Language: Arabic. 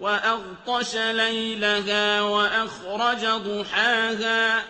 وَأَغْطَشَ لَيْلَهَا وَأَخْرَجَ ضُحَاهَا